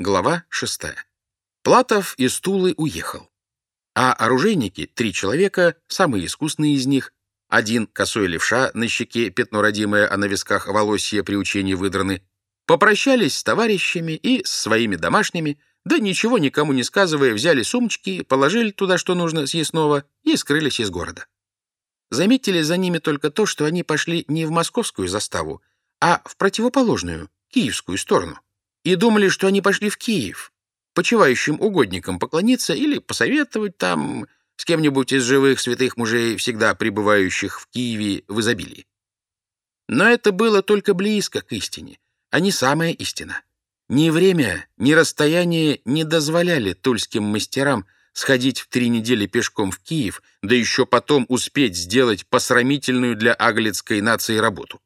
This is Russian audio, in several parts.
Глава 6. Платов из Тулы уехал. А оружейники, три человека, самые искусные из них, один косой левша, на щеке пятно родимое, а на висках волосья при учении выдраны, попрощались с товарищами и с своими домашними, да ничего никому не сказывая, взяли сумочки, положили туда, что нужно, съестного, и скрылись из города. Заметили за ними только то, что они пошли не в московскую заставу, а в противоположную, киевскую сторону и думали, что они пошли в Киев, почивающим угодникам поклониться или посоветовать там с кем-нибудь из живых святых мужей, всегда пребывающих в Киеве в изобилии. Но это было только близко к истине, а не самая истина. Ни время, ни расстояние не дозволяли тульским мастерам сходить в три недели пешком в Киев, да еще потом успеть сделать посрамительную для аглицкой нации работу.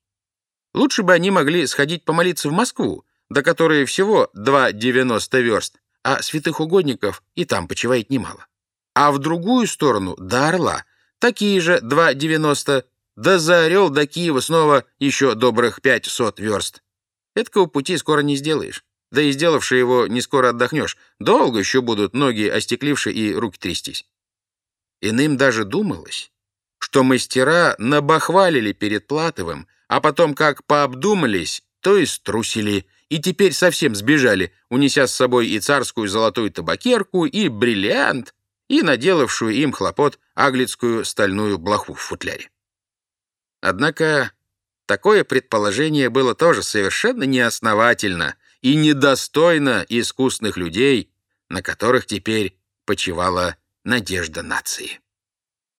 Лучше бы они могли сходить помолиться в Москву, до которой всего 2,90 верст, а святых угодников и там почивает немало. А в другую сторону, до Орла, такие же 2,90, да за Орел до Киева снова еще добрых 500 верст. Этого пути скоро не сделаешь. Да и сделавши его, не скоро отдохнешь. Долго еще будут ноги остеклившие и руки трястись. Иным даже думалось, что мастера набахвалили перед Платовым, а потом как пообдумались, то и струсили, и теперь совсем сбежали, унеся с собой и царскую золотую табакерку, и бриллиант, и наделавшую им хлопот аглицкую стальную блоху в футляре. Однако такое предположение было тоже совершенно неосновательно и недостойно искусных людей, на которых теперь почивала надежда нации.